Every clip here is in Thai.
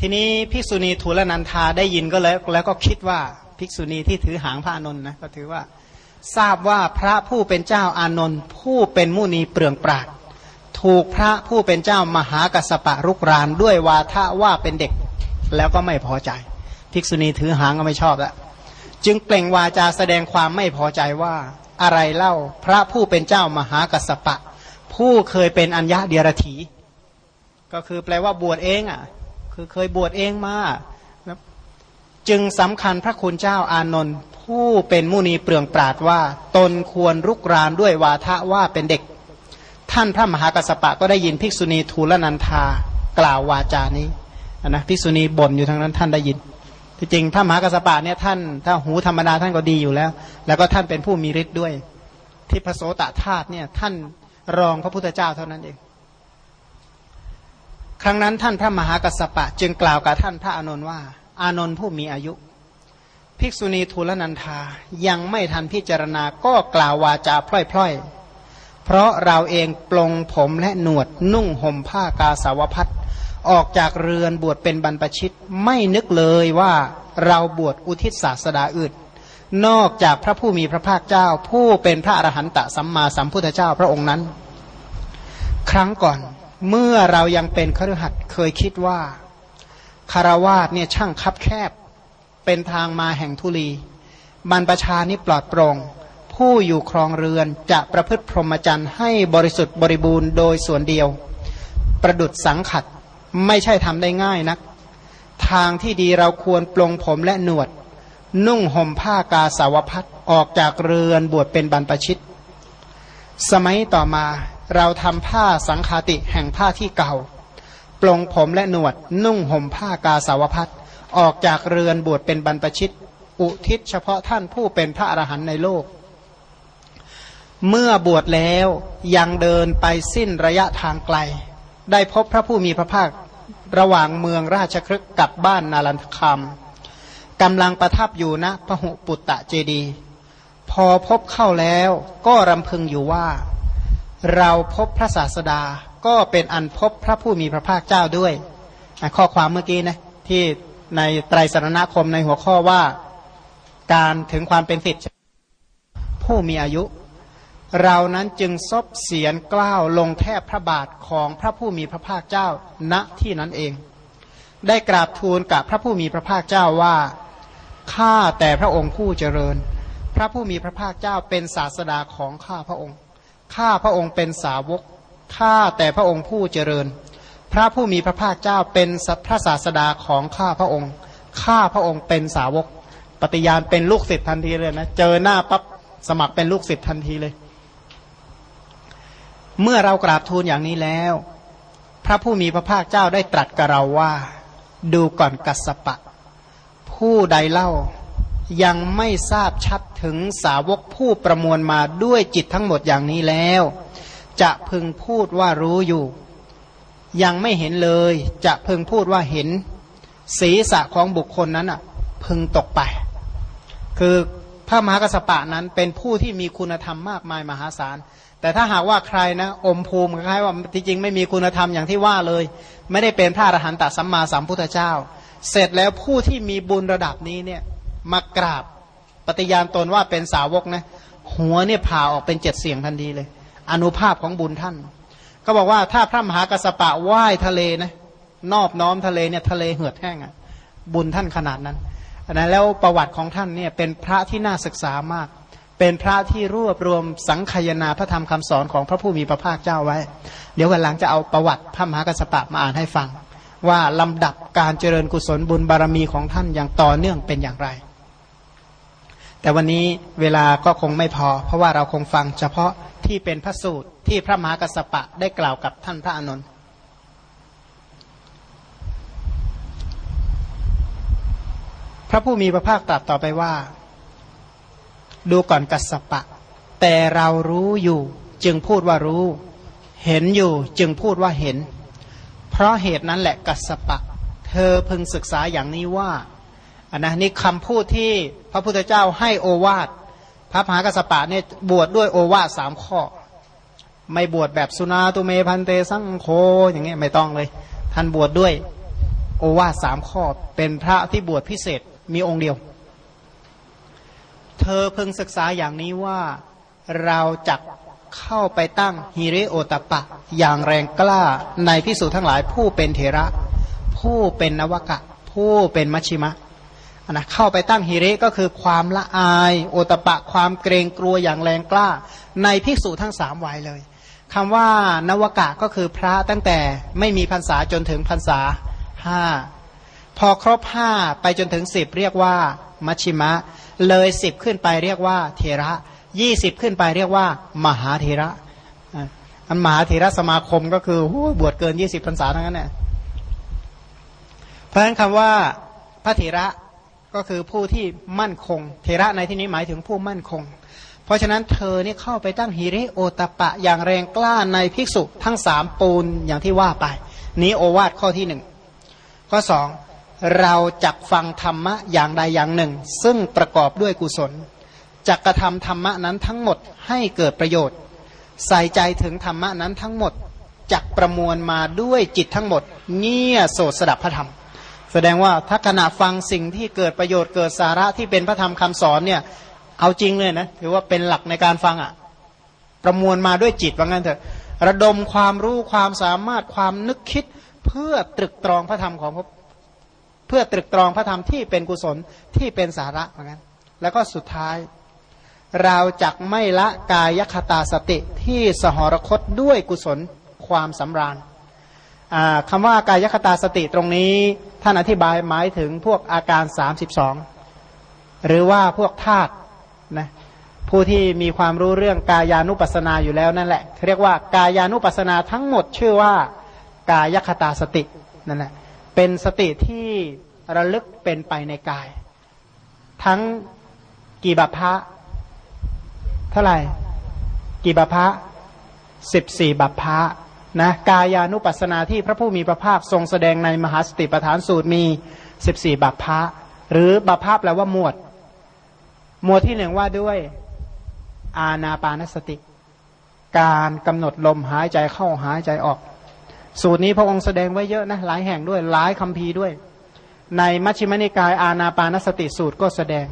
ทีนี้ภิกษุณีทูลนันทาได้ยินก็แล้วแล้วก็คิดว่าภิกษุณีที่ถือหางพระอานนท์นะก็ถือว่าทราบว่าพระผู้เป็นเจ้าอานนท์ผู้เป็นมุนีเปลืองปราดถูกพระผู้เป็นเจ้ามหากัสปะรุกรานด้วยวาทะว่าเป็นเด็กแล้วก็ไม่พอใจ ภิกษุณีถือหางก็ไม่ชอบแล้วจึงเปล่งวาจาแสดงความไม่พอใจว่าอะไรเล่าพระผู้เป็นเจ้ามหากัสปะ ผู้เคยเป็นอัญญาเดียรถีก็คือแปลว่าบวชเองอะ คือเคยบวชเองมาจึงสำคัญพระคุณเจ้าอานนท์ผู้เป็นมุนีเปลืองปราดว่า ตนควรรุกรานด้วยวาทะว่าเป็นเด็ก ท่านพระมหากัสปะก็ได้ยินภิกษุณีทูลนันทากล่าววาจานี้นะภิกษุณีบ่นอยู่ทางนั้นท่านได้ยินที่จริงพระมหากัสปะเนี่ยท่านถ้าหูธรรมดาท่านก็ดีอยู่แล้ว แล้วก็ท่านเป็นผู้มีฤทธิ์ด้วย ที่พระโสตธาตุเนี่ยท่านรองพระพุทธเจ้าเท่านั้นเอง ครั้งนั้นท่านพระมหากัสปะ จึงกล่าวกับท่านพระอานนท์ว่า อานนท์ผู้มีอายุ ภิกษุณีทูลนันทายังไม่ทันพิจารณาก็กล่าววาจาพล่อยๆ เพราะเราเองปลงผมและหนวดนุ่งห่มผ้ากาสาวพัดออกจากเรือนบวชเป็นบรรพชิตไม่นึกเลยว่าเราบวชอุทิศศาสดาอื่น นอกจากพระผู้มีพระภาคเจ้า ผู้เป็นพระอรหันตสัมมาสัมพุทธเจ้าพระองค์นั้น ครั้งก่อน เมื่อเรายังเป็นครหัสเคยคิดว่าคารวาสเนี่ยช่างคับแคบ เป็นทางมาแห่งทุลี บรรพชานี้ปลอดโปรง่งผู้อยู่ครองเรือนจะประพฤติพรหมจรรย์ให้บริสุทธิ์บริบูรณ์โดยส่วนเดียว ประดุดสังขัดไม่ใช่ทำได้ง่ายนัก ทางที่ดีเราควรปลงผมและหนวด นุ่งห่มผ้ากาสาวพัดออกจากเรือนบวชเป็นบรรพชิต สมัยต่อมา เราทำผ้าสังคาติแห่งผ้าที่เก่า ปลงผมและหนวด นุ่งห่มผ้ากาสาวพัดออกจากเรือนบวชเป็นบรรพชิต อุทิศเฉพาะท่านผู้เป็นพระอรหันต์ในโลก เมื่อบวชแล้วยังเดินไปสิ้นระยะทางไกล ได้พบพระผู้มีพระภาคระหว่างเมืองราชครึกกับบ้านนาลันคามกำลังประทับอยู่ณพหุปุตตะเจดี พอพบเข้าแล้วก็รำพึงอยู่ว่า เราพบพระศาสดาก็เป็นอันพบพระผู้มีพระภาคเจ้าด้วย ข้อความเมื่อกี้นะที่ในไตรสรณคมในหัวข้อว่าการถึงความเป็นสิทธิ์ผู้มีอายุ เรานั้นจึงซบเสียนกล้าวลงแทบพระบาทของพระผู้มีพระภาคเจ้าณที่นั้นเอง ได้กราบทูลกับพระผู้มีพระภาคเจ้าว่าข้าแต่พระองค์ผู้เจริญ พระผู้มีพระภาคเจ้าเป็นศาสดาของข้าพระองค์ ข้าพระองค์เป็นสาวก ข้าแต่พระองค์ผู้เจริญ พระผู้มีพระภาคเจ้าเป็นพระศาสดาของข้าพระองค์ ข้าพระองค์เป็นสาวก ปฏิญาณเป็นลูกศิษย์ทันทีเลยนะ เจอหน้าปั๊บสมัครเป็นลูกศิษย์ทันทีเลย เมื่อเรากราบทูลอย่างนี้แล้ว พระผู้มีพระภาคเจ้าได้ตรัสกับเราว่า ดูก่อนกัสปะ ผู้ใดเล่า ยังไม่ทราบชัดถึงสาวกผู้ประมวลมาด้วยจิตทั้งหมดอย่างนี้แล้ว จะพึงพูดว่ารู้อยู่ ยังไม่เห็นเลย จะพึงพูดว่าเห็น ศีรษะของบุคคลนั้นอะ พึงตกไป คือพระมหากระสปะนั้นเป็นผู้ที่มีคุณธรรมมากมายมหาศาล แต่ถ้าหากว่าใครนะ อมภูมิคล้ายว่าที่จริงไม่มีคุณธรรมอย่างที่ว่าเลย ไม่ได้เป็นพระอรหันตสัมมาสัมพุทธเจ้า เสร็จแล้วผู้ที่มีบุญระดับนี้เนี่ย มากราบ ปฏิญาณตนว่าเป็นสาวกนะหัวเนี่ยผ่าออกเป็นเจ็ดเสียงทันทีเลย อนุภาพของบุญท่าน ก็บอกว่าถ้าพระมหากัสปะว่ายทะเลนะนอบน้อมทะเลเนี่ยทะเลเหือดแห้งอะบุญท่านขนาดนั้นนะแล้วประวัติของท่านเนี่ยเป็นพระที่น่าศึกษามาก เป็นพระที่รวบรวมสังขยนาพระธรรมคำสอนของพระผู้มีพระภาคเจ้าไว้ เดี๋ยววันหลังจะเอาประวัติพระมหากัสปะมาอ่านให้ฟัง ว่าลำดับการเจริญกุศลบุญบารมีของท่านอย่างต่อเนื่องเป็นอย่างไร แต่วันนี้เวลาก็คงไม่พอ เพราะว่าเราคงฟังเฉพาะที่เป็นพระสูตรที่พระมหากัสปะได้กล่าวกับท่านพระอนุนพระผู้มีพระภาคตรัสต่อไปว่า ดูก่อนกัสปะ แต่เรารู้อยู่จึงพูดว่ารู้ เห็นอยู่จึงพูดว่าเห็น เพราะเหตุนั้นแหละกัสปะ เธอพึงศึกษาอย่างนี้ว่า อันนะนี่คำพูดที่พระพุทธเจ้าให้โอวาทพระมหากัสปะเนี่ยบวชดด้วยโอวาทสามข้อ ไม่บวชแบบสุนาตุเมพันเตสังโคอย่างเงี้ยไม่ต้องเลย ท่านบวชดด้วยโอวาสสามข้อ เป็นพระที่บวชพิเศษมีองค์เดียว เธอเพิ่งศึกษาอย่างนี้ว่าเราจะเข้าไปตั้งฮิริโอตปะ อย่างแรงกล้าในพิสูจทั้งหลายผู้เป็นเถระ ผู้เป็นนวกะ ผู้เป็นมัชชิมะ นะเข้าไปตั้งฮิริก็คือความละอาย โอตปะความเกรงกลัวอย่างแรงกล้า ในภิกษุทั้งสามวัยเลยคำว่านวกะก็คือพระตั้งแต่ไม่มีพรรษาจนถึงพรรษาห้าพอครบห้าไปจนถึงสิบเรียกว่ามัชชิมะ เลยสิบขึ้นไปเรียกว่าเทระยี่สิบขึ้นไปเรียกว่า มหาเทระอันมหาเทระสมาคมก็คือบวชเกินยี่สิบพรรษาทั้งนั้นแหละเพราะฉะนั้นคำว่าพระเถระ ก็คือผู้ที่มั่นคง เทระในที่นี้หมายถึงผู้มั่นคง เพราะฉะนั้นเธอนี่เข้าไปตั้งฮิริโอตปะอย่างแรงกล้าในภิกษุทั้งสามปูนอย่างที่ว่าไป นี้โอวาทข้อที่หนึ่งข้อสองเราจักฟังธรรมะอย่างใดอย่างหนึ่ง ซึ่งประกอบด้วยกุศลจักกระทำธรรมะนั้นทั้งหมดให้เกิดประโยชน์ ใส่ใจถึงธรรมะนั้นทั้งหมดจักประมวลมาด้วยจิตทั้งหมดเงี่ยโสดสดับพระธรรม แสดงว่าถ้าขณะฟังสิ่งที่เกิดประโยชน์เกิดสาระที่เป็นพระธรรมคำสอนเนี่ย เอาจริงเลยนะถือว่าเป็นหลักในการฟังอะ่ะ ประมวลมาด้วยจิตว่างั้นเถอะระดมความรู้ความสามารถความนึกคิดเพื่อตรึกตรองพระธรรมของพระเพื่อตรึกตรองพระธรรมที่เป็นกุศลที่เป็นสาระเหมือนกันแล้วก็สุดท้าย เราจักไม่ละกายคตาสติที่สหรคตด้วยกุศลความสำราญ คำว่ากายคตาสติตรงนี้ ท่านอธิบายหมายถึงพวกอาการ 32 หรือว่าพวกธาตุนะผู้ที่มีความรู้เรื่องกายานุปัสนาอยู่แล้วนั่นแหละ เรียกว่ากายานุปัสนาทั้งหมดชื่อว่ากายคตาสตินั่นแหละเป็นสติที่ระลึกเป็นไปในกาย ทั้งกี่บัพพะเท่าไหร่ กี่บัพพะสิบสี่บัพพะ นะกายานุปัสนาที่พระผู้มีพระภาคทรงแสดงในมหาสติปัฏฐานสูตรมีสิบสี่บัพพะ หรือบัพพะแปลว่าหมวด หมวดที่หนึ่งว่าด้วย อาณาปานสติ การกำหนดลมหายใจเข้าหายใจออก สูตรนี้พระองค์แสดงไว้เยอะนะหลายแห่งด้วยหลายคำพีด้วย ในมัชฌิมนิกายอาณาปานสติสูตรก็แสดง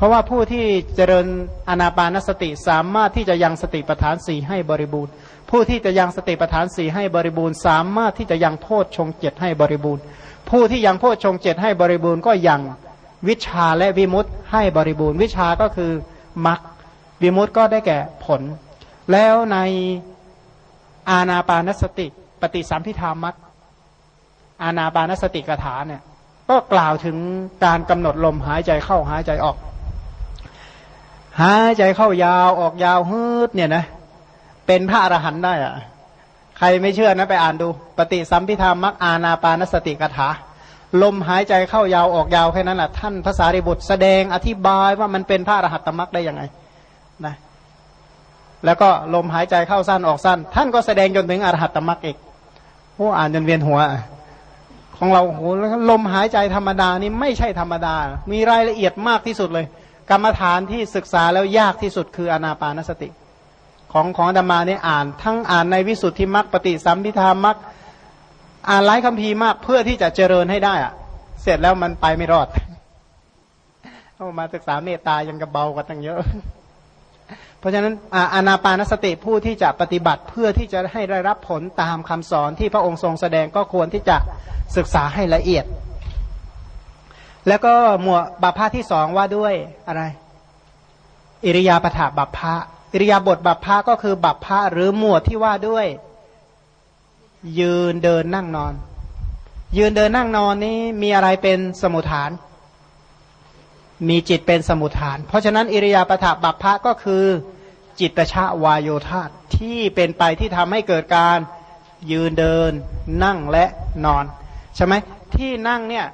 เพราะว่าผู้ที่เจริญอาณาปานสติสามารถที่จะยังสติปัฏฐานสี่ให้บริบูรณ์ ผู้ที่จะยังสติปัฏฐานสี่ให้บริบูรณ์ สามารถที่จะยังโพชฌงเจ็ดให้บริบูรณ์ ผู้ที่ยังโพชฌงเจ็ดให้บริบูรณ์ก็ยังวิชาและวิมุตให้บริบูรณ์ วิชาก็คือมรรควิมุตก็ได้แก่ผล แล้วในอาณาปานสติ ปฏิสัมพิธามัตอานาปานสติกถาเนี่ยก็กล่าวถึงการกำหนดลมหายใจเข้าหายใจออก หายใจเข้ายาวออกยาวฮืดเนี่ยนะ เป็นพระอรหันต์ได้อะใครไม่เชื่อนะไปอ่านดู ปฏิสัมพิธามักอานาปานสติกถาลมหายใจเข้ายาวออกยาวแค่นั้นแหละท่านภาษาริบุตรแสดงอธิบายว่ามันเป็นพระอรหัตตมักได้ยังไงนะแล้วก็ลมหายใจเข้าสั้นออกสั้น ท่านก็แสดงจนถึงอรหัตตมักอีกโอ้อ่านจนเวียนหัว ของเราโหลมหายใจธรรมดานี่ไม่ใช่ธรรมดา มีรายละเอียดมากที่สุดเลย กรรมฐานที่ศึกษาแล้วยากที่สุดคืออนาปานสติ ของของธรรมาเนี่ยอ่าน ทั้งอ่านในวิสุทธิมรรคปฏิสัมพิธามัรคอ่านหลายคำพีมากเพื่อที่จะเจริญให้ได้อะเสร็จแล้วมันไปไม่รอดเอามาศึกษาเมตตายังกระเบากว่าตั้งเยอะ เพราะฉะนั้นอานาปานสติผู้ที่จะปฏิบัติเพื่อที่จะให้ได้รับผลตามคำสอนที่พระองค์ทรงแสดงก็ควรที่จะศึกษาให้ละเอียด แล้วก็หมวดบัพพาที่สองว่าด้วยอะไร อิริยาปถาบัพพะอิริยาบถบัพพะก็คือบัพพะหรือหมวดที่ว่าด้วย ยืนเดินนั่งนอน ยืนเดินนั่งนอนนี้มีอะไรเป็นสมุทฐาน มีจิตเป็นสมุทฐาน เพราะฉะนั้นอิริยาปถบัพพะก็คือจิตชาวายโยธาที่เป็นไปที่ทำให้เกิดการยืนเดินนั่งและนอน ใช่ไหมที่นั่งเนี่ย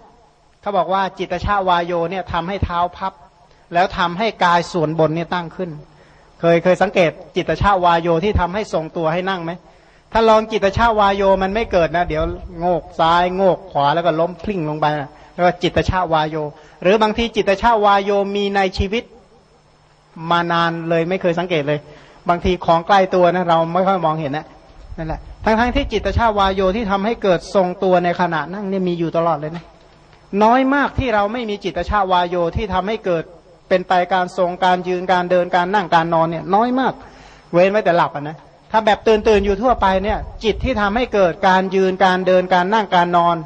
เขาบอกว่าจิตชาวายโยเนี่ยทำให้เท้าพับ แล้วทำให้กายส่วนบนเนี่ยตั้งขึ้น เคยเคยสังเกตจิตชาวายโยที่ทำให้ทรงตัวให้นั่งไหมถ้าลองจิตชาวายโยมันไม่เกิดนะ เดี๋ยวโงกซ้ายโงกขวาแล้วก็ล้มพลิ่งลงไปนะเรียกว่าจิตชาวายโย หรือบางทีจิตชาวายโยมีในชีวิตมานานเลยไม่เคยสังเกตเลย บางทีของใกล้ตัวนะเราไม่ค่อยมองเห็นนะนั่นแหละทั้งๆทที่จิตชาวายโยที่ทำให้เกิดทรงตัวในขณะนั่งเนี่ยมีอยู่ตลอดเลยนะ น้อยมากที่เราไม่มีจิตชาวายโยที่ทำให้เกิดเป็นไปการทรงการยืนการเดินการนั่งการนอนเนี่ยน้อยมาก เว้นไว้แต่หลับอะนะถ้าแบบตื่นตื่นอยู่ทั่วไปเนี่ย จิตที่ทำให้เกิดการยืนการเดินการนั่งการนอน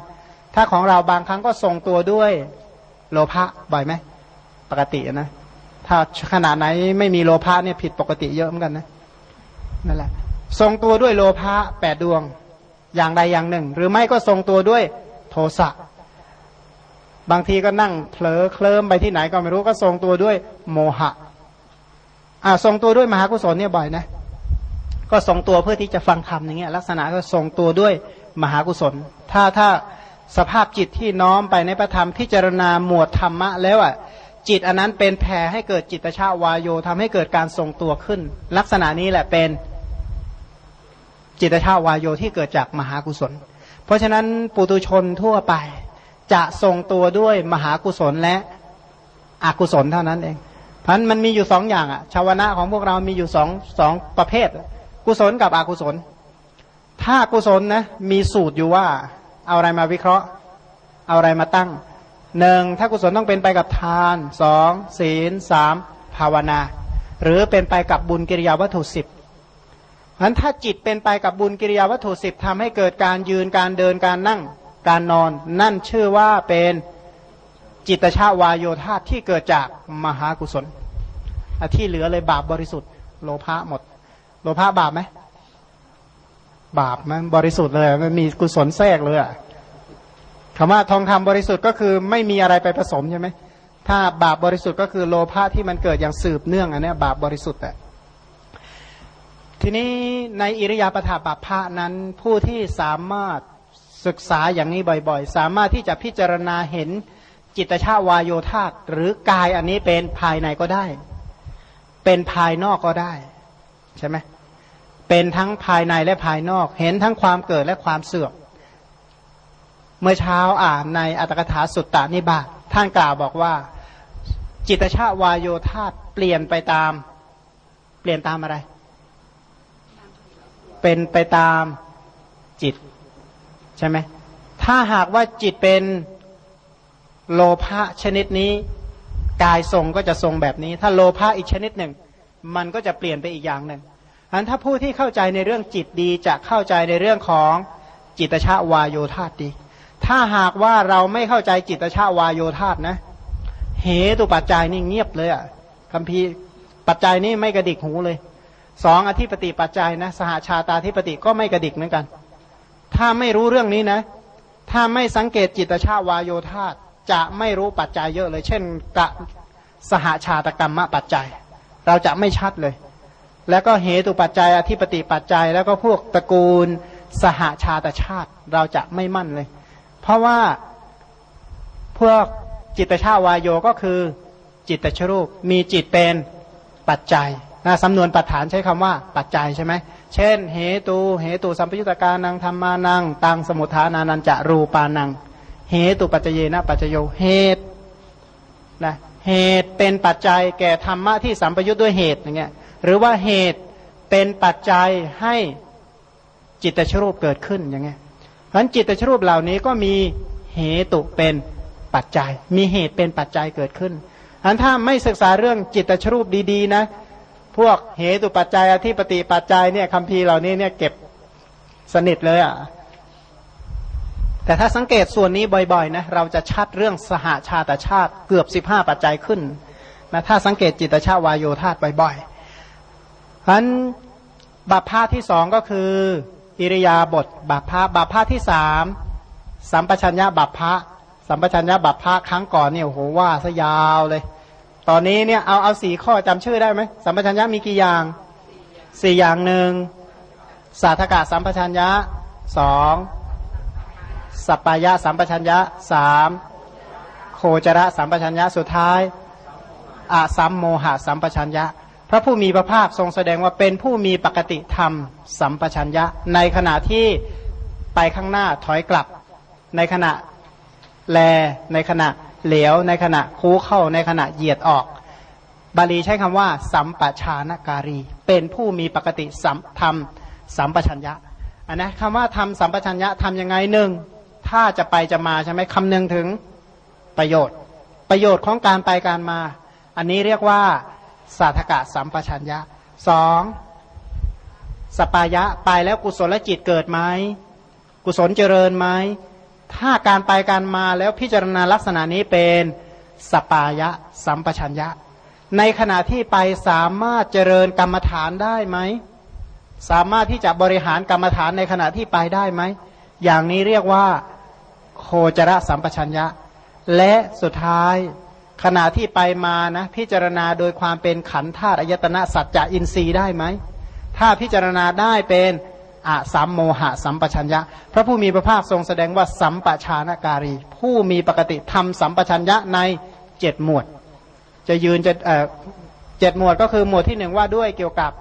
ถ้าของเราบางครั้งก็ทรงตัวด้วยโลภะบ่อยไหมปกตินะถ้าขนาดไหนไม่มีโลภะเนี่ยผิดปกติเยอะเหมือนกันนะนั่นแหละทรงตัวด้วยโลภะแปดดวง อย่างใดอย่างหนึ่ง หรือไม่ก็ทรงตัวด้วยโทสะ บางทีก็นั่งเผลอเคลิ้มไปที่ไหนก็ไม่รู้ก็ทรงตัวด้วยโมหะ อ่าทรงตัวด้วยมหากุศลเนี่ยบ่อยนะ ก็ทรงตัวเพื่อที่จะฟังธรรมอย่างเงี้ยลักษณะก็ทรงตัวด้วยมหากุศล ถ้าถ้าสภาพจิตที่น้อมไปในพระธรรมพิจารณาหมวดธรรมะแล้วอะจิตอันนั้นเป็นแผ่ให้เกิดจิตชาวายโยทำให้เกิดการทรงตัวขึ้น ลักษณะนี้แหละเป็นจิตชาวายโยที่เกิดจากมหากุศล เพราะฉะนั้นปุตุชนทั่วไป จะทรงตัวด้วยมหากุศลและอกุศลเท่านั้นเองพันมันมีอยู่สองอย่างอะชาวนะของพวกเรามีอยู่สองสองประเภท กุศลกับอกุศล ถ้ากุศลนะมีสูตรอยู่ว่า เอาอะไรมาวิเคราะห์ เอาอะไรมาตั้งหนึ่งถ้ากุศลต้องเป็นไปกับทานสองศีลสามภาวนา หรือเป็นไปกับบุญกิริยาวัตถุสิบนั้นถ้าจิตเป็นไปกับบุญกิริยาวัตถุสิบทำให้เกิดการยืนการเดินการนั่ง การนอนนั่นชื่อว่าเป็นจิตชาวายโยธาที่เกิดจากมหากุศลที่เหลือเลยบาปบริสุทธิ์ โลภะหมด โลภะบาปไหมบาปมันบริสุทธิ์เลยมันมีกุศลแทรกเลยอะคำว่าทองคำบริสุทธิ์ก็คือไม่มีอะไรไปผสมใช่ไหมถ้าบาปบริสุทธิ์ก็คือโลภะที่มันเกิดอย่างสืบเนื่องอันนี้บาปบริสุทธิ์แต่ทีนี้ในอิริยาปถาบาปพระนั้นผู้ที่สามารถ ศึกษาอย่างนี้บ่อยๆ สามารถที่จะพิจารณาเห็นจิตชาวายโยธาหรือกายอันนี้เป็นภายในก็ได้ เป็นภายนอกก็ได้ ใช่ไหมเป็นทั้งภายในและภายนอก เห็นทั้งความเกิดและความเสื่อมเมื่อเช้าอ่านในอัตถกถาสุตตานิบาตท่านกล่าวบอกว่า จิตชาวายโยธาเปลี่ยนไปตาม เปลี่ยนตามอะไร เป็นไปตามจิต ใช่ไหมถ้าหากว่าจิตเป็นโลภะชนิดนี้ กายทรงก็จะทรงแบบนี้ ถ้าโลภะอีกชนิดหนึ่ง มันก็จะเปลี่ยนไปอีกอย่างหนึ่งอันถ้าผู้ที่เข้าใจในเรื่องจิตดีจะเข้าใจในเรื่องของจิตชาวายโยธาดี ถ้าหากว่าเราไม่เข้าใจจิตชาวายโยธานะ เหตุปัจจัยนี่เงียบเลยอะคำพีปัจจัยนี่ไม่กระดิกหูเลยสองอธิปติปัจจัยนะ สหาชาตาธิปติก็ไม่กระดิกเหมือนกัน ถ้าไม่รู้เรื่องนี้นะ ถ้าไม่สังเกตจิตชาวายโยธาจะไม่รู้ปัจจัยเยอะเลย เช่นกะสหาชาตกรรมปัจจัย เราจะไม่ชัดเลย แล้วก็เหตุปัจจัยอธิปติปัจจัย แล้วก็พวกตระกูลสหาชาตชาติเราจะไม่มั่นเลย เพราะว่าพวกจิตชาวายโยก็คือจิตตชรูปมีจิตเป็นปัจจัยนะสำนวนปัจฐานใช้คำว่าปัจจัยใช่ไหม เช่น เหตุเหตุสัมปยุตตการนังธรรมานังตังสมุทฐานานันจะรูปานัง เหตุปัจเจเนะปัจจโยเหตุนะเหตุเป็นปัจจัยแก่ธรรมะที่สัมปยุตด้วยเหตุอย่างเงี้ยหรือว่าเหตุเป็นปัจจัยให้จิตตชรูปเกิดขึ้นอย่างเงี้ยเพราะจิตตชรูปเหล่านี้ก็มีเหตุเป็นปัจจัย มีเหตุเป็นปัจจัยเกิดขึ้นอันถ้าไม่ศึกษาเรื่องจิตชรูปดีๆนะ พวกเหตุปัจจัยอธิปติปัจจัยเนี่ยคำพีเหล่านี้เนี่ยเก็บสนิทเลยอะ่ะแต่ถ้าสังเกตส่วนนี้บ่อยๆนะเราจะชัดเรื่องสหาชาตชาติเกือบสิบห้าปัจจัยขึ้นนะถ้าสังเกตจิตชาวายโยธาตบ่อยๆเพราะนั้นบัพพาที่สองก็คือ อิริยาบถบัพพาบัพพาที่สามสัมปชัญญะบัพพะสัมปชัญญะบัพพะครั้งก่อนเนี่ยโหว่าซะยาวเลย ตอนนี้เนี่ยเอาเอาสี่ข้อจำชื่อได้ไหมสัมปชัญญะมีกี่อย่างสี่อย่างหนึ่งสาธกะสัมปชัญญะสองสัปปายะสัมปชัญญะสามโคจระสัมปชัญญะสุดท้ายอาสัมโมหะสัมปชัญญะ พระผู้มีพระภาคทรงแสดงว่าเป็นผู้มีปกติธรรม สัมปชัญญะ ในขณะที่ไปข้างหน้าถอยกลับ ในขณะแลในขณะ เหลวในขณะคูเข้าในขณะเหยียดออก บาลีใช้คำว่า สัมปชานการี เป็นผู้มีปกติสัมธรรมสัมปชัญญะอันนะคำว่าทำสัมปชัญญะทำยังไงหนึ่งถ้าจะไปจะมาใช่ไหมคำนึงถึงประโยชน์ ประโยชน์ของการไปการมา อันนี้เรียกว่าสาธกะสัมปชัญญะสองสปายะไปแล้วกุศลจิตเกิดไหมกุศลเจริญไหม ถ้าการไปการมาแล้วพิจารณาลักษณะนี้เป็นสปายะ สัมปชัญญะ ในขณะที่ไปสามารถเจริญกรรมฐานได้ไหม สามารถที่จะบริหารกรรมฐานในขณะที่ไปได้ไหม อย่างนี้เรียกว่าโคจรสัมปชัญญะ และสุดท้ายขณะที่ไปมานะพิจารณาโดยความเป็นขันธาตุอายตนะสัจจะอินทรีย์ได้ไหม ถ้าพิจารณาได้เป็น อะสัมโมหะสัมปชัญญะ พระผู้มีพระภาคทรงแสดงว่าสัมปชานการี ผู้มีปกติทำสัมปชัญญะในเจ็ดหมวด จะยืนจะเอ่อเจ็ดหมวดก็คือหมวดที่หนึ่งว่าด้วยเกี่ยวกับ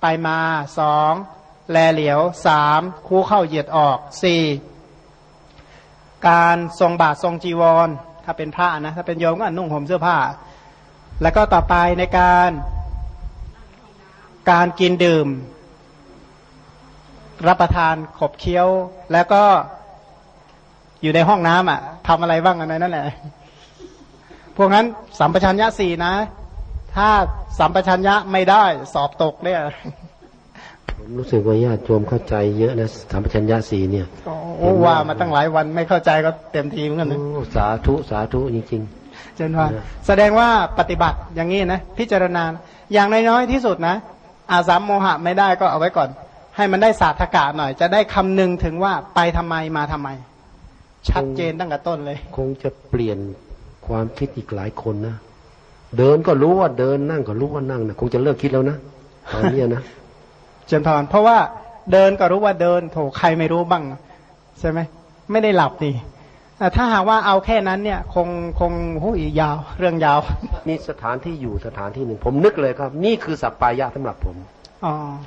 ไปมาสองแลเหลียวสามคู่เข้าเหยียดออกสี่การทรงบาททรงจีวร ถ้าเป็นพระนะถ้าเป็นโยมก็นุ่งห่มเสื้อผ้า แล้วก็ต่อไปในการการกินดื่ม รับประทานขบเคี้ยว แล้วก็อยู่ในห้องน้ำอะทำอะไรบ้างอะไรนั่นแหละพวกนั้นสัมปชัญญะสี่นะ ถ้าสัมปชัญญะไม่ได้สอบตกเนี่ยผมรู้สึกว่าญาติโยมเข้าใจเยอะนะสัมปชัญญะสี่เนี่ยโอ้ว่ามาตั้งหลายวันไม่เข้าใจก็เต็มทีเหมือนกันนะสาธุสาธุจริงๆเจนว่าแสดงว่าปฏิบัติอย่างนี้นะพิจารณาอย่างน้อยๆที่สุดนะอาสามโมหะไม่ได้ก็เอาไว้ก่อน ให้มันได้ศาสตกาหน่อย จะได้คำนึงถึงว่าไปทำไมมาทำไม ชัดเจนตั้งแต่ต้นเลย คงจะเปลี่ยนความคิดอีกหลายคนนะเดินก็รู้ว่าเดินนั่งก็รู้ว่านั่งนะคงจะเลิกคิดแล้วนะตอนนี้นะเจนพรเพราะว่าเดินก็รู้ว่าเดินโถใครไม่รู้บ้างใช่ไหมไม่ได้หลับดีถ้าหากว่าเอาแค่นั้นเนี่ย คงคงหูอีกยาว เรื่องยาวมีสถานที่อยู่สถานที่หนึ่งผมนึกเลยครับ นี่คือสัปปายะสำหรับผม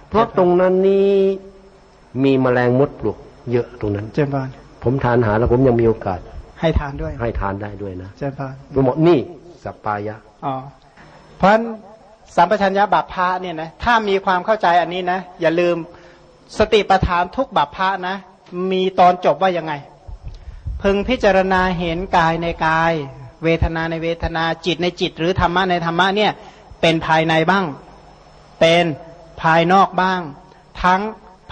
เพราะตรงนั้นนี่มีแมลงมดปลุกเยอะตรงนั้น เจนพรผมทานหาแล้วผมยังมีโอกาส ให้ทานด้วย ให้ทานได้ด้วยนะ เจนพรผมบอกนี่สัปปายะอ๋อเพราะสัมปชัญญะบัพพะเนี่ยนะถ้ามีความเข้าใจอันนี้นะ อย่าลืมสติปัฏฐานทุกบัพพะนะ มีตอนจบว่ายังไง พึงพิจารณาเห็นกายในกาย เวทนาในเวทนาจิตในจิต หรือธรรมะในธรรมะเนี่ย เป็นภายในบ้าง เป็น ภายนอกบ้าง ทั้ง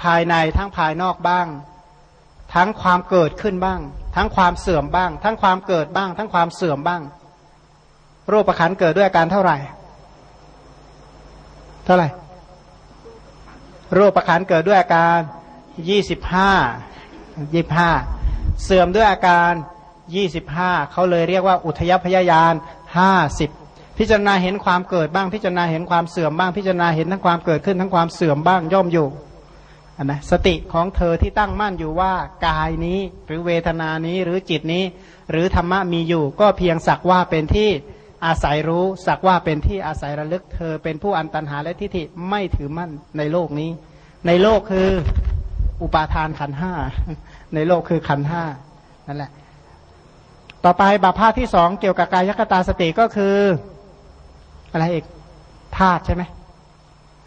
ภายในทั้งภายนอกบ้าง ทั้งความเกิดขึ้นบ้าง ทั้งความเสื่อมบ้าง ทั้งความเกิดบ้าง ทั้งความเสื่อมบ้าง รูปประคันเกิดด้วยอาการเท่าไหร่ เท่าไหร่ รูปประคันเกิดด้วยอาการยี่สิบห้ายี่ห้าเสื่อมด้วยอาการยี่สิบห้าเขาเลยเรียกว่าอุทยพยายานห้าสิบ พิจารณาเห็นความเกิดบ้าง พิจารณาเห็นความเสื่อมบ้าง พิจารณาเห็นทั้งความเกิดขึ้นทั้งความเสื่อมบ้างย่อมอยู่นนะสติของเธอที่ตั้งมั่นอยู่ว่ากายนี้หรือเวทนานี้หรือจิตนี้ หรือธรรมะมีอยู่ ก็เพียงสักว่าเป็นที่อาศัยรู้สักว่าเป็นที่อาศัยระลึกเธอเป็นผู้อันตันหาและทิฏฐิไม่ถือมั่นในโลกนี้ ในโลกคืออุปาทานขันห้าในโลกคือขันห้านั่นแหละ ต่อไปบาพาที่สองเกี่ยวกับกายคตาสติก็คือ อะไรอีกธาตุใช่ไหม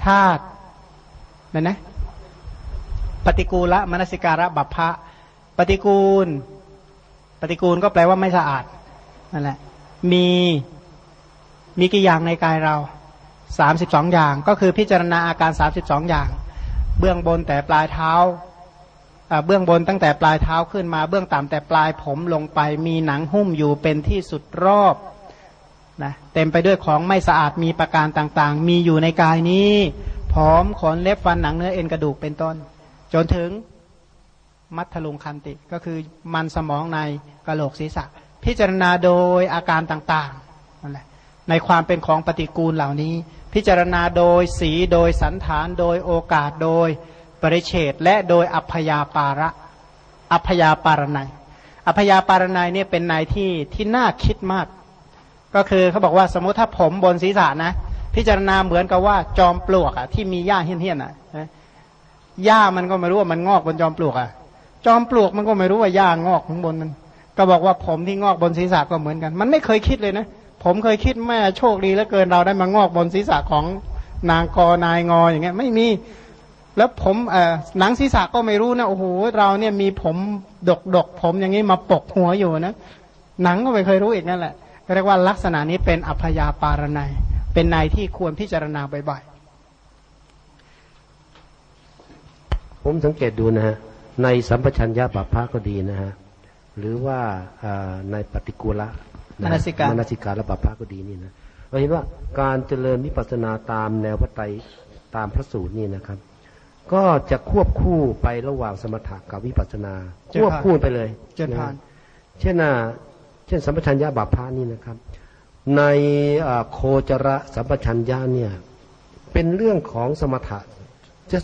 ธาตุนั่นนะ ปฏิกูละมนสิการะบัพพะ ปฏิกูล ปฏิกูลก็แปลว่าไม่สะอาดนั่นแหละ มีมีกี่อย่างในกายเราสามสิบสองอย่าง ก็คือพิจารณาอาการสามสิบสองอย่าง เบื้องบนแต่ปลายเท้าเบื้องบนตั้งแต่ปลายเท้าขึ้นมา เบื้องต่ำแต่ปลายผมลงไป มีหนังหุ้มอยู่เป็นที่สุดรอบ นะเต็มไปด้วยของไม่สะอาดมีประการต่างๆ มีอยู่ในกายนี้ผอมขนเล็บฟันหนังเนื้อเอ็นกระดูกเป็นต้น จนถึงมัทลุงคันติก็คือมันสมองในกระโหลกศีรษะ พิจารณาโดยอาการต่างๆนั่นแหละในความเป็นของปฏิกูลเหล่านี้ พิจารณาโดยสีโดยสันฐาน โดยโอกาสโดยปริเฉดและโดยอัพยาปาระอัพยาปารนัยอัพยาปารนัยเนี่ยเป็นนายที่ที่น่าคิดมาก ก็คือเขาบอกว่าสมมติถ้าผมบนศีรษะนะ พิจารณาเหมือนกับว่าจอมปลวกอะที่มีหญ้าเหี้ยนๆอะหญ้ามันก็ไม่รู้ว่ามันงอกบนจอมปลวกอะจอมปลวกมันก็ไม่รู้ว่าหญ้างอกข้างบนมัน ก็บอกว่าผมที่งอกบนศีรษะก็เหมือนกัน มันไม่เคยคิดเลยนะ ผมเคยคิดแม่โชคดีเหลือเกินเราได้มางอกบนศีรษะของนางกอนายงออย่างเงี้ยไม่มีแล้วผมเอ่อหนังศีรษะก็ไม่รู้นะโอ้โหเราเนี่ยมีผมดกดกผมอย่างนี้มาปกหัวอยู่นะหนังก็ไม่เคยรู้อีกนั่นแหละ เรียกว่าลักษณะนี้เป็นอัพยาปารนัยเป็นนายที่ควรพิจารณาบ่อยๆ ผมสังเกตดูนะฮะ ในสัมปชัญญะปัปพะก็ดีนะฮะ หรือว่าในปฏิกูละมนสิกามนสิกาและปัปพะก็ดีนี่นะเราเห็นว่าการเจริญวิปัสสนาตามแนวพระไตรตามพระสูตรนี่นะครับ ก็จะควบคู่ไประหว่างสมถะกับวิปัสสนา ควบคู่ไปเลยเจนพานเช่นน่ะ เช่นสัมปชัญญะบาพานี่นะครับ ในโคจระสัมปชัญญะเนี่ยเป็นเรื่องของสมถะจะ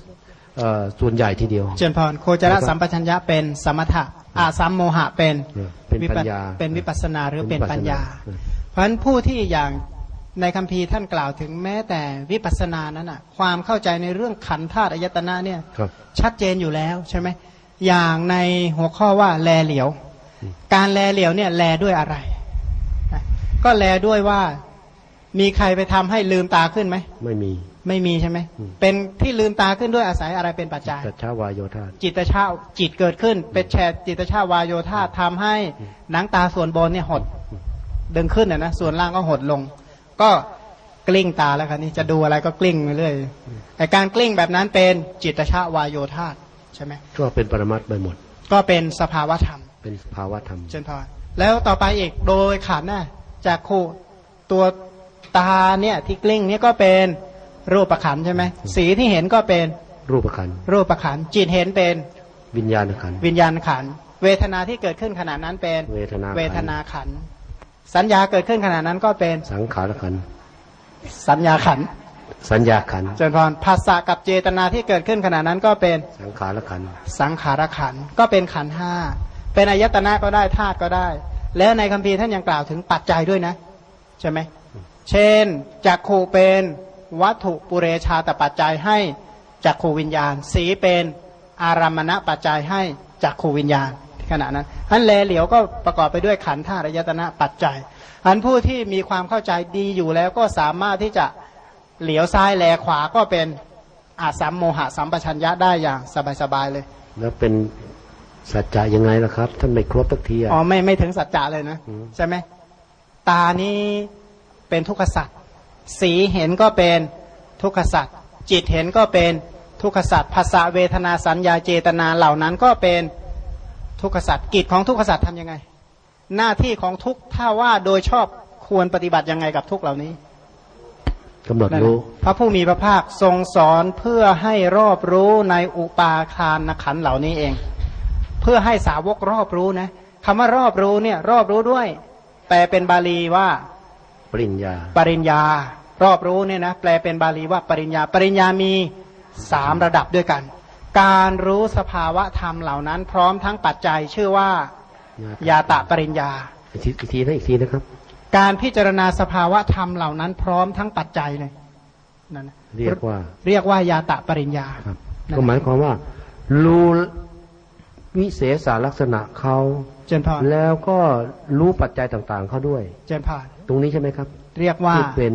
ส่วนใหญ่ทีเดียว เจนพรโคจระสัมปชัญญะเป็นสมถะอาสัมโมหะเป็นเป็นปัญญาเป็นวิปัสนาหรือเป็นปัญญา เพราะฉะนั้นผู้ที่อย่างในคัมภีร์ท่านกล่าวถึงแม้แต่วิปัสสนานั้นอะความเข้าใจในเรื่องขันธาตุอายตนะเนี่ยชัดเจนอยู่แล้วใช่ไหมอย่างในหัวข้อว่าแลเหลียว การแลเหลียวเนี่ยแลด้วยอะไร ก็แลด้วยว่ามีใครไปทำให้ลืมตาขึ้นไหม ไม่มี ไม่มีใช่ไหม เป็นที่ลืมตาขึ้นด้วยอาศัยอะไรเป็นปัจจัย จิตชาวายโยธาจิตชาจิตเกิดขึ้น เป็นแชร์จิตชาวายโยธาทำให้หนังตาส่วนบนเนี่ยหดดึงขึ้นนะนะส่วนล่างก็หดลง ก็กลิ้งตาแล้วครับนี่จะดูอะไรก็กลิ้งไปเรื่อยไอการกลิ้งแบบนั้นเป็นจิตชาวายโยธาใช่ไหมก็เป็นปรมัตไปหมด ก็เป็นสภาวธรรม เป็นภาวธรรมเช่นพอแล้วต่อไปอีกโดยขันนะจากคู่ตัวตาเนี่ยที่กลิ้งเนี่ยก็เป็นรูปประขันใช่ไหมสีที่เห็นก็เป็นรูปประขันรูปประขันจิตเห็นเป็นวิญญาณขันวิญญาณขันเวทนาที่เกิดขึ้นขณะนั้นเป็นเวทนาเวทนาขันสัญญาเกิดขึ้นขณะนั้นก็เป็นสังขารขันสัญญาขันสัญญาขันเจริญพรภาษากับเจตนาที่เกิดขึ้นขณะนั้นก็เป็นสังขารขันสังขารขันก็เป็นขันห้า เป็นอายตนะก็ได้ธาตุก็ได้ แล้วในคัมภีร์ท่านยังกล่าวถึงปัจจัยด้วยนะ ใช่ไหมเช่นจักขูเป็นวัตถุปุเรชาตปัจจัยให้จักขูวิญญาณ สีเป็นอารามณะปัจจัยให้จักขูวิญญาณขณะนั้นอันแลเหลียวก็ประกอบไปด้วยขันธ์ธาตุอายตนะปัจจัย อันผู้ที่มีความเข้าใจดีอยู่แล้วก็สามารถที่จะเหลียวซ้ายแลขวาก็เป็นอาสัมโมหะสัมปชัญญะได้อย่างสบายๆเลย แล้วเป็น สัจจะยังไงล่ะครับ ท่านไม่ครบทุกทีอ๋อไม่ไม่ถึงสัจจะเลยนะ ใช่ไหมตานี้เป็นทุกขสัตว์สีเห็นก็เป็นทุกขสัตว์จิตเห็นก็เป็นทุกขสัตว์ภาษาเวทนาสัญญาเจตนาเหล่านั้นก็เป็นทุกขสัตว์กิจของทุกขสัตว์ทำยังไง หน้าที่ของทุกถ้าว่าโดยชอบควรปฏิบัติยังไงกับทุกเหล่านี้กำหนดรู้พระผู้มีพระภาคทรงสอนเพื่อให้รอบรู้ในอุปาทานขันเหล่านี้เอง เพื่อให้สาวกรอบรู้นะคำว่ารอบรู้เนี่ย รอบรู้ด้วย แปลเป็นบาลีว่า ปริญญา ปริญญา รอบรู้เนี่ยนะแปลเป็นบาลีว่าปริญญา ปริญญามีสามระดับด้วยกัน การรู้สภาวะธรรมเหล่านั้น พร้อมทั้งปัจจัยชื่อว่ายาตะปริญญาอีกทีนะอีกทีนะครับ การพิจารณาสภาวะธรรมเหล่านั้น พร้อมทั้งปัจจัยเลยนั่นเรียกว่า เรียกว่ายาตะปริญญาครับก็หมายความว่ารู้ วิเศษลักษณะเขาเจนพรแล้วก็รู้ปัจจัยต่างๆเขาด้วย เจนพรตรงนี้ใช่ไหมครับ เรียกว่าเป็น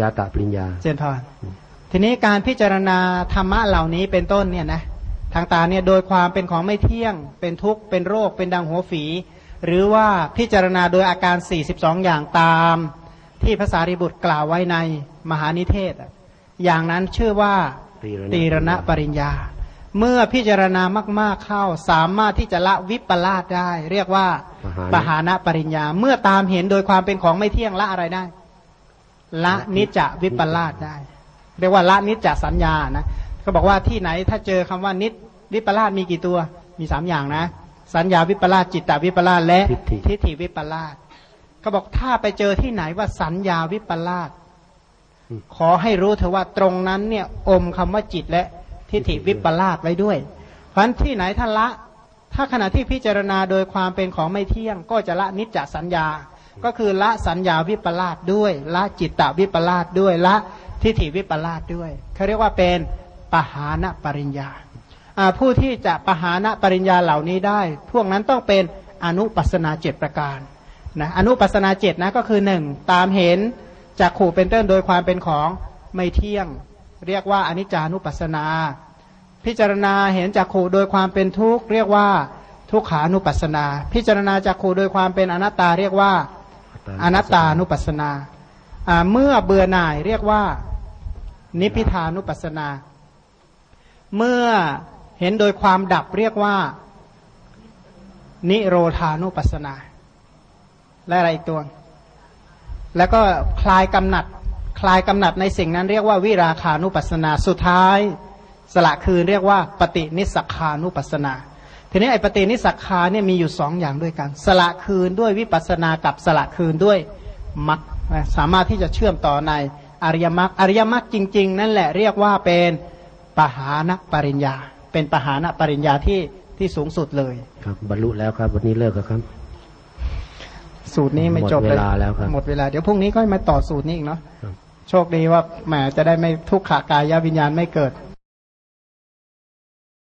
ยาตะปริญญา เจนพรทีนี้การพิจารณาธรรมะเหล่านี้เป็นต้นเนี่ยนะทางตาเนี่ยโดยความเป็นของไม่เที่ยง เป็นทุกข์เป็นโรคเป็นดังหัวฝี หรือว่าพิจารณาโดยอาการ 42 อย่างตามที่ภาษาริบุตรกล่าวไว้ในมหานิเทศ อย่างนั้นชื่อว่าตีรณะปริญญา เมื่อพิจารณามาก ๆเข้า สามารถที่จะละวิปลาสได้ เรียกว่าปหานะปริญญา เมื่อตามเห็นโดยความเป็นของไม่เที่ยงละอะไรได้ ละนิจวิปลาสได้ เรียกว่าละนิจจสัญญานะเขาบอกว่าที่ไหนถ้าเจอคำว่านิจวิปลาสมีกี่ตัวมีสามอย่างนะ สัญญาวิปลาสจิตตวิปลาสและทิฏฐิวิปลาสเขาบอกถ้าไปเจอที่ไหนว่าสัญญาวิปลาสขอให้รู้เถอะว่าตรงนั้นเนี่ย อมคำว่าจิตและ ทิฏฐิวิปลาสไว้ด้วยเพราะที่ไหนท่านละ ถ้าขณะที่พิจารณาโดยความเป็นของไม่เที่ยง ก็จะละนิจจสัญญา ก็คือละสัญญาวิปลาสด้วย ละจิตตวิปลาสด้วยละทิฏฐิวิปลาสด้วยเขาเรียกว่าเป็นปหานปริญญาผู้ที่จะปหานปริญญาเหล่านี้ได้ พวกนั้นต้องเป็นอนุปัสนาเจ็ดประการนะอนุปัสนาเจ็ดนะก็คือหนึ่งตามเห็นจากขู่เป็นต้นโดยความเป็นของไม่เที่ยง เรียกว่าอนิจจานุปัสนา พิจารณาเห็นจักขู่โดยความเป็นทุกข์เรียกว่าทุกขานุปัสสนา พิจารณาจักขู่โดยความเป็นอนัตตาเรียกว่าอนัตตานุปัสสนาอ่าเมื่อเบื่อหน่ายเรียกว่า นิพพิทานุปัสสนา เมื่อเห็นโดยความดับเรียกว่า นิโรธานุปัสสนา และอะไรอีกตัว แล้วก็คลายกำหนัด คลายกำหนัดในสิ่งนั้นเรียกว่าวิราคานุปัสสนา สุดท้าย สละคืนเรียกว่าปฏินิสักคานุปัสสนา ทีนี้ไอ้ปฏินิสักคาเนี่ยมีอยู่สองอย่างด้วยกัน สละคืนด้วยวิปัสสนากับสละคืนด้วยมรรคสามารถที่จะเชื่อมต่อในอริยมรรคอริยมรรคจริง ๆ นั่นแหละเรียกว่าเป็นปหานปริญญา เป็นปหานปริญญาที่ที่สูงสุดเลยครับบรรลุแล้วครับ วันนี้เลิกแล้วครับสูตรนี้ไม่จบหมดเวลาแล้วครับหมดเวลา เดี๋ยวพรุ่งนี้ก็มาต่อสูตรนี้อีกเนาะครับ โชคดีว่าแหมจะได้ไม่ทุกขากายวิญญาณไม่เกิด